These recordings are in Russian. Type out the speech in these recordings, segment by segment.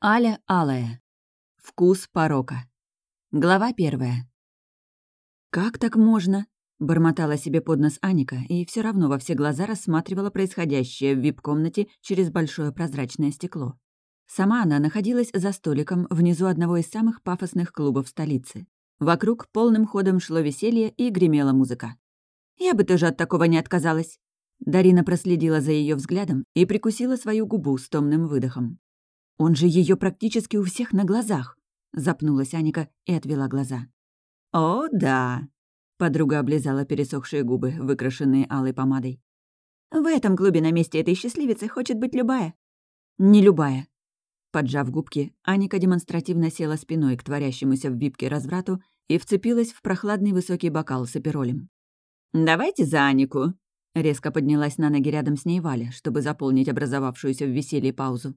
Аля Алая. Вкус порока. Глава первая. «Как так можно?» — бормотала себе под нос Аника и все равно во все глаза рассматривала происходящее в вип-комнате через большое прозрачное стекло. Сама она находилась за столиком внизу одного из самых пафосных клубов столицы. Вокруг полным ходом шло веселье и гремела музыка. «Я бы тоже от такого не отказалась». Дарина проследила за ее взглядом и прикусила свою губу с томным выдохом. «Он же ее практически у всех на глазах!» — запнулась Аника и отвела глаза. «О, да!» — подруга облизала пересохшие губы, выкрашенные алой помадой. «В этом клубе на месте этой счастливицы хочет быть любая». «Не любая». Поджав губки, Аника демонстративно села спиной к творящемуся в випке разврату и вцепилась в прохладный высокий бокал с аперолем. «Давайте за Анику!» Резко поднялась на ноги рядом с ней Валя, чтобы заполнить образовавшуюся в веселье паузу.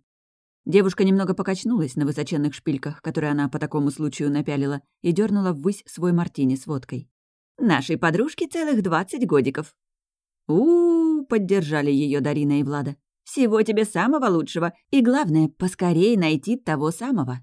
Девушка немного покачнулась на высоченных шпильках, которые она по такому случаю напялила, и дернула ввысь свой мартини с водкой. «Нашей подружке целых двадцать годиков». у, -у, -у поддержали ее Дарина и Влада. «Всего тебе самого лучшего, и главное, поскорее найти того самого.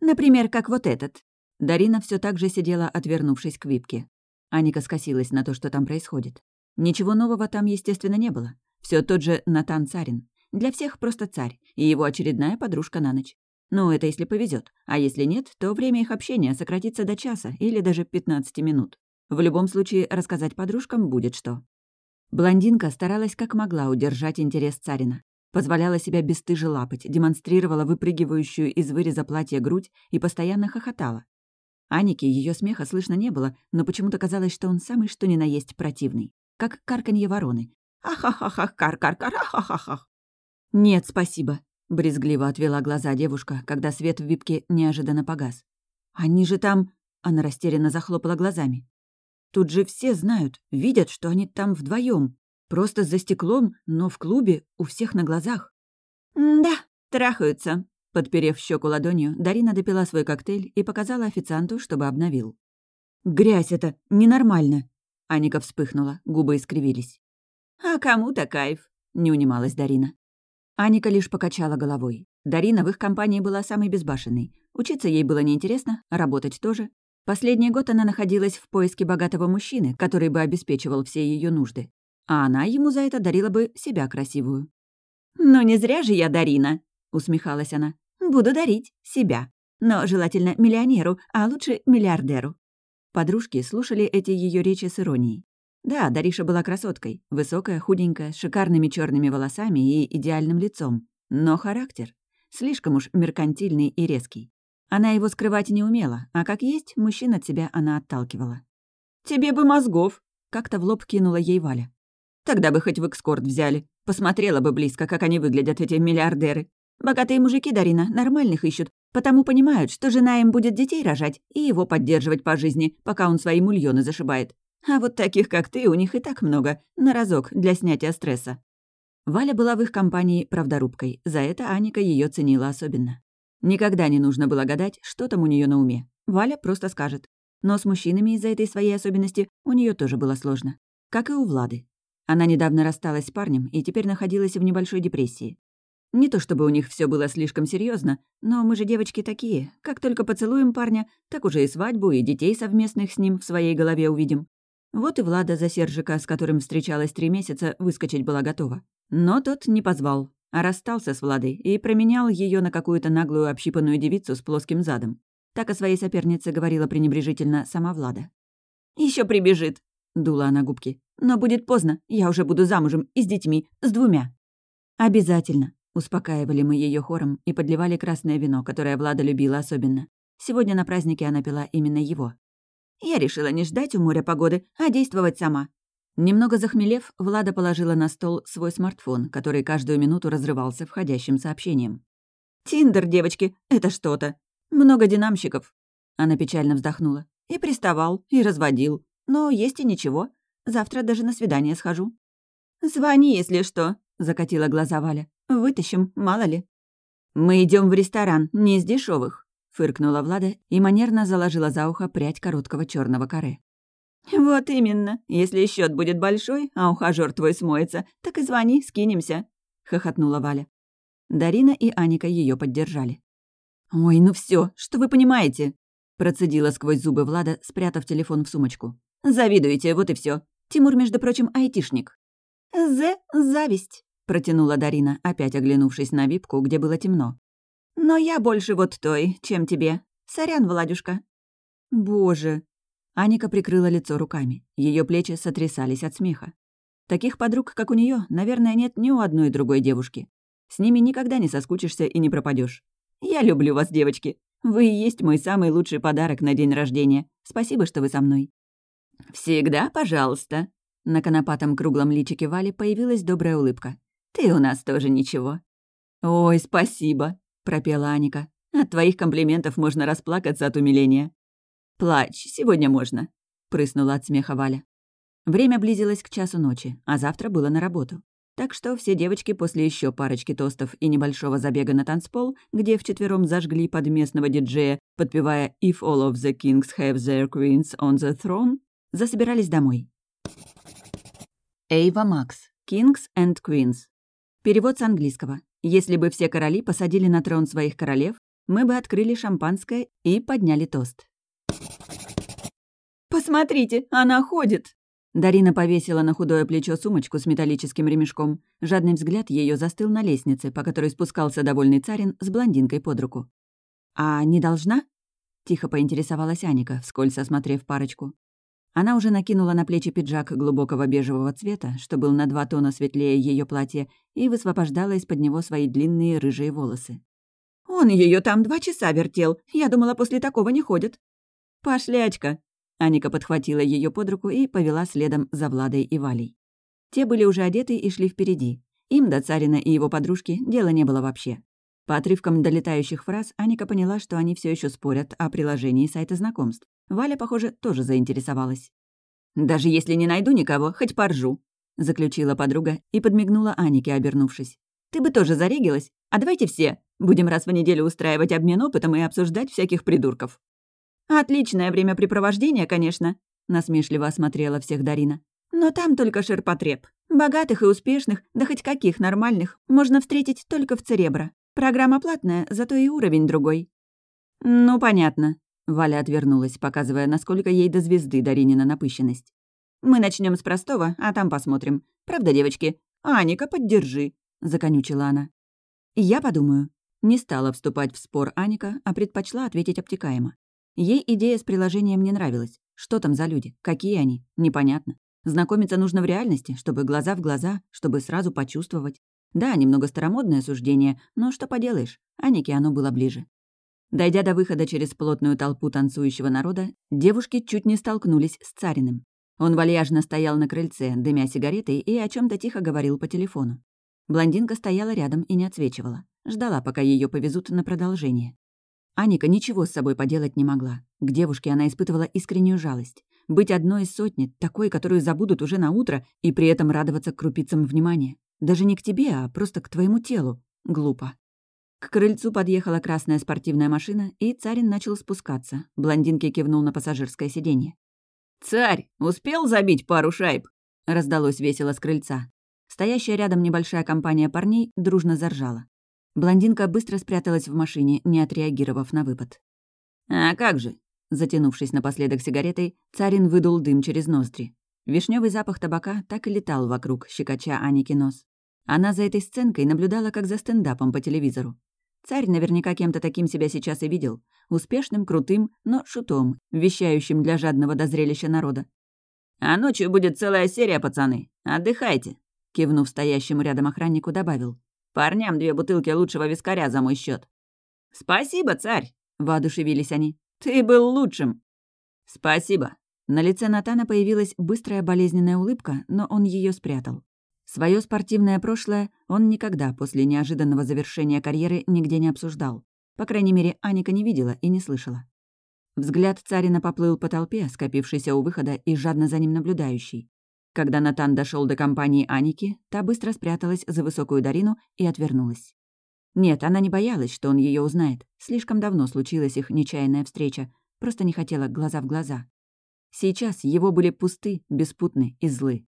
Например, как вот этот». Дарина все так же сидела, отвернувшись к випке. Аника скосилась на то, что там происходит. Ничего нового там, естественно, не было. Все тот же Натан Царин. Для всех просто царь и его очередная подружка на ночь. Ну, это если повезет, а если нет, то время их общения сократится до часа или даже 15 минут. В любом случае, рассказать подружкам будет что. Блондинка старалась как могла удержать интерес царина. Позволяла себя бесстыже лапать, демонстрировала выпрыгивающую из выреза платья грудь и постоянно хохотала. Анике ее смеха слышно не было, но почему-то казалось, что он самый что ни на есть противный. Как карканье вороны. «Ахахахах, кар-кар-кар, ахахахах!» «Нет, спасибо», — брезгливо отвела глаза девушка, когда свет в випке неожиданно погас. «Они же там...» — она растерянно захлопала глазами. «Тут же все знают, видят, что они там вдвоем, Просто за стеклом, но в клубе, у всех на глазах». «Да, трахаются», — подперев щеку ладонью, Дарина допила свой коктейль и показала официанту, чтобы обновил. «Грязь это, ненормально», — Аника вспыхнула, губы искривились. «А кому-то кайф», — не унималась Дарина. Аника лишь покачала головой. Дарина в их компании была самой безбашенной. Учиться ей было неинтересно, работать тоже. Последний год она находилась в поиске богатого мужчины, который бы обеспечивал все ее нужды. А она ему за это дарила бы себя красивую. «Ну не зря же я Дарина», — усмехалась она. «Буду дарить себя. Но желательно миллионеру, а лучше миллиардеру». Подружки слушали эти ее речи с иронией. Да, Дариша была красоткой, высокая, худенькая, с шикарными черными волосами и идеальным лицом. Но характер слишком уж меркантильный и резкий. Она его скрывать не умела, а как есть, мужчин от себя она отталкивала. «Тебе бы мозгов!» — как-то в лоб кинула ей Валя. «Тогда бы хоть в экскорт взяли. Посмотрела бы близко, как они выглядят, эти миллиардеры. Богатые мужики, Дарина, нормальных ищут, потому понимают, что жена им будет детей рожать и его поддерживать по жизни, пока он свои мульоны зашибает. А вот таких, как ты, у них и так много, на разок, для снятия стресса. Валя была в их компании правдорубкой, за это Аника ее ценила особенно. Никогда не нужно было гадать, что там у нее на уме. Валя просто скажет. Но с мужчинами из-за этой своей особенности у нее тоже было сложно. Как и у Влады. Она недавно рассталась с парнем и теперь находилась в небольшой депрессии. Не то чтобы у них все было слишком серьезно, но мы же девочки такие. Как только поцелуем парня, так уже и свадьбу, и детей совместных с ним в своей голове увидим. Вот и Влада за Сержика, с которым встречалась три месяца, выскочить была готова. Но тот не позвал, а расстался с Владой и променял ее на какую-то наглую общипанную девицу с плоским задом. Так о своей сопернице говорила пренебрежительно сама Влада. Еще прибежит», — дула она губки. «Но будет поздно, я уже буду замужем и с детьми, с двумя». «Обязательно», — успокаивали мы ее хором и подливали красное вино, которое Влада любила особенно. Сегодня на празднике она пила именно его. Я решила не ждать у моря погоды, а действовать сама. Немного захмелев, Влада положила на стол свой смартфон, который каждую минуту разрывался входящим сообщением. «Тиндер, девочки, это что-то. Много динамщиков». Она печально вздохнула. «И приставал, и разводил. Но есть и ничего. Завтра даже на свидание схожу». «Звони, если что», — закатила глаза Валя. «Вытащим, мало ли». «Мы идем в ресторан, не из дешевых фыркнула Влада и манерно заложила за ухо прядь короткого черного каре. «Вот именно. Если счет будет большой, а ухажёр твой смоется, так и звони, скинемся», — хохотнула Валя. Дарина и Аника ее поддержали. «Ой, ну все, что вы понимаете?» Процедила сквозь зубы Влада, спрятав телефон в сумочку. «Завидуете, вот и все. Тимур, между прочим, айтишник». «З — зависть», — протянула Дарина, опять оглянувшись на випку, где было темно. «Но я больше вот той, чем тебе. Сорян, Владюшка». «Боже!» Аника прикрыла лицо руками. Ее плечи сотрясались от смеха. Таких подруг, как у нее, наверное, нет ни у одной другой девушки. С ними никогда не соскучишься и не пропадешь. Я люблю вас, девочки. Вы и есть мой самый лучший подарок на день рождения. Спасибо, что вы со мной. Всегда, пожалуйста. На конопатом круглом личике Вали появилась добрая улыбка. Ты у нас тоже ничего. Ой, спасибо, пропела Аника. От твоих комплиментов можно расплакаться от умиления. Плачь, сегодня можно, прыснула от смеха Валя. Время близилось к часу ночи, а завтра было на работу. Так что все девочки после еще парочки тостов и небольшого забега на танцпол, где вчетвером зажгли под местного диджея, подпевая «If all of the kings have their queens on the throne», засобирались домой. Эйва Макс. Kings and Queens. Перевод с английского. Если бы все короли посадили на трон своих королев, мы бы открыли шампанское и подняли тост. «Посмотрите, она ходит!» Дарина повесила на худое плечо сумочку с металлическим ремешком. Жадный взгляд ее застыл на лестнице, по которой спускался довольный царин с блондинкой под руку. «А не должна?» — тихо поинтересовалась Аника, вскользь осмотрев парочку. Она уже накинула на плечи пиджак глубокого бежевого цвета, что был на два тона светлее ее платья, и высвобождала из-под него свои длинные рыжие волосы. «Он ее там два часа вертел. Я думала, после такого не ходят». «Пошлячка», Аника подхватила ее под руку и повела следом за Владой и Валей. Те были уже одеты и шли впереди. Им до Царина и его подружки дела не было вообще. По отрывкам долетающих фраз Аника поняла, что они все еще спорят о приложении сайта знакомств. Валя, похоже, тоже заинтересовалась. «Даже если не найду никого, хоть поржу», — заключила подруга и подмигнула Анике, обернувшись. «Ты бы тоже зарегилась? А давайте все. Будем раз в неделю устраивать обмен опытом и обсуждать всяких придурков». «Отличное времяпрепровождение, конечно», — насмешливо осмотрела всех Дарина. «Но там только ширпотреб. Богатых и успешных, да хоть каких нормальных, можно встретить только в Церебро. Программа платная, зато и уровень другой». «Ну, понятно», — Валя отвернулась, показывая, насколько ей до звезды Даринина напыщенность. «Мы начнем с простого, а там посмотрим. Правда, девочки? Аника, поддержи», — законючила она. «Я подумаю». Не стала вступать в спор Аника, а предпочла ответить обтекаемо. Ей идея с приложением не нравилась. Что там за люди? Какие они? Непонятно. Знакомиться нужно в реальности, чтобы глаза в глаза, чтобы сразу почувствовать. Да, немного старомодное суждение, но что поделаешь, Анике оно было ближе. Дойдя до выхода через плотную толпу танцующего народа, девушки чуть не столкнулись с Цариным. Он вальяжно стоял на крыльце, дымя сигаретой, и о чем то тихо говорил по телефону. Блондинка стояла рядом и не отсвечивала. Ждала, пока ее повезут на продолжение. Аника ничего с собой поделать не могла. К девушке она испытывала искреннюю жалость. Быть одной из сотни, такой, которую забудут уже на утро, и при этом радоваться крупицам внимания. Даже не к тебе, а просто к твоему телу. Глупо. К крыльцу подъехала красная спортивная машина, и Царин начал спускаться. Блондинке кивнул на пассажирское сиденье. «Царь, успел забить пару шайб?» — раздалось весело с крыльца. Стоящая рядом небольшая компания парней дружно заржала. Блондинка быстро спряталась в машине, не отреагировав на выпад. «А как же?» Затянувшись напоследок сигаретой, Царин выдул дым через ноздри. Вишневый запах табака так и летал вокруг, щекоча Аники нос. Она за этой сценкой наблюдала как за стендапом по телевизору. Царь наверняка кем-то таким себя сейчас и видел. Успешным, крутым, но шутом, вещающим для жадного до зрелища народа. «А ночью будет целая серия, пацаны. Отдыхайте», — кивнув стоящему рядом охраннику, добавил. Парням две бутылки лучшего вискаря за мой счет. «Спасибо, царь!» — воодушевились они. «Ты был лучшим!» «Спасибо!» На лице Натана появилась быстрая болезненная улыбка, но он ее спрятал. Свое спортивное прошлое он никогда после неожиданного завершения карьеры нигде не обсуждал. По крайней мере, Аника не видела и не слышала. Взгляд царина поплыл по толпе, скопившейся у выхода и жадно за ним наблюдающий. Когда Натан дошел до компании Аники, та быстро спряталась за высокую Дарину и отвернулась. Нет, она не боялась, что он ее узнает. Слишком давно случилась их нечаянная встреча, просто не хотела глаза в глаза. Сейчас его были пусты, беспутны и злы.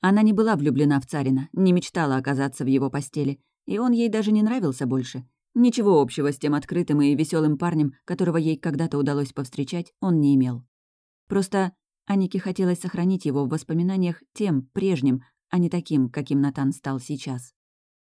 Она не была влюблена в Царина, не мечтала оказаться в его постели, и он ей даже не нравился больше. Ничего общего с тем открытым и веселым парнем, которого ей когда-то удалось повстречать, он не имел. Просто Анике хотелось сохранить его в воспоминаниях тем, прежним, а не таким, каким Натан стал сейчас.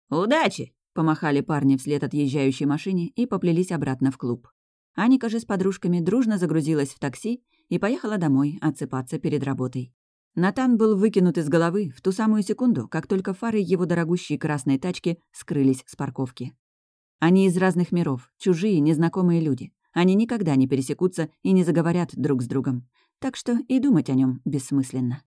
«Удачи!» — помахали парни вслед отъезжающей машине и поплелись обратно в клуб. Аника же с подружками дружно загрузилась в такси и поехала домой отсыпаться перед работой. Натан был выкинут из головы в ту самую секунду, как только фары его дорогущей красной тачки скрылись с парковки. Они из разных миров, чужие, незнакомые люди. Они никогда не пересекутся и не заговорят друг с другом. Так что и думать о нем бессмысленно.